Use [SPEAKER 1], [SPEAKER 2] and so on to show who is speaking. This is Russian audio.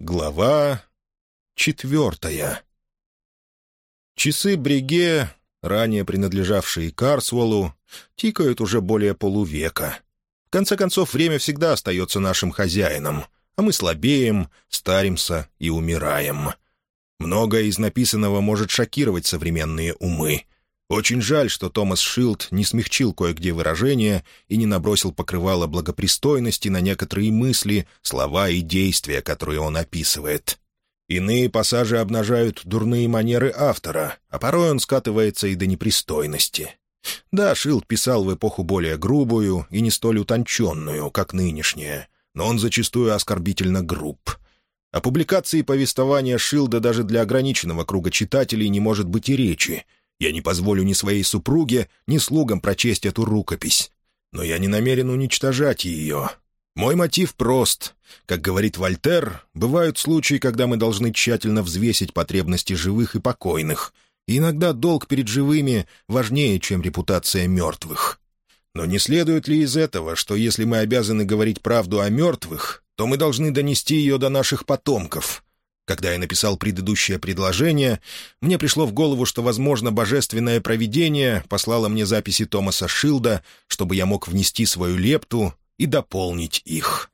[SPEAKER 1] Глава четвертая Часы Бриге, ранее принадлежавшие Карсволу, тикают уже более полувека. В конце концов, время всегда остается нашим хозяином, а мы слабеем, старимся и умираем. Многое из написанного может шокировать современные умы. Очень жаль, что Томас Шилд не смягчил кое-где выражения и не набросил покрывало благопристойности на некоторые мысли, слова и действия, которые он описывает. Иные пассажи обнажают дурные манеры автора, а порой он скатывается и до непристойности. Да, Шилд писал в эпоху более грубую и не столь утонченную, как нынешняя, но он зачастую оскорбительно груб. О публикации повествования Шилда даже для ограниченного круга читателей не может быть и речи — я не позволю ни своей супруге, ни слугам прочесть эту рукопись. Но я не намерен уничтожать ее. Мой мотив прост. Как говорит Вольтер, бывают случаи, когда мы должны тщательно взвесить потребности живых и покойных. И иногда долг перед живыми важнее, чем репутация мертвых. Но не следует ли из этого, что если мы обязаны говорить правду о мертвых, то мы должны донести ее до наших потомков — когда я написал предыдущее предложение, мне пришло в голову, что, возможно, божественное провидение послало мне записи Томаса Шилда, чтобы я мог внести свою лепту и дополнить их.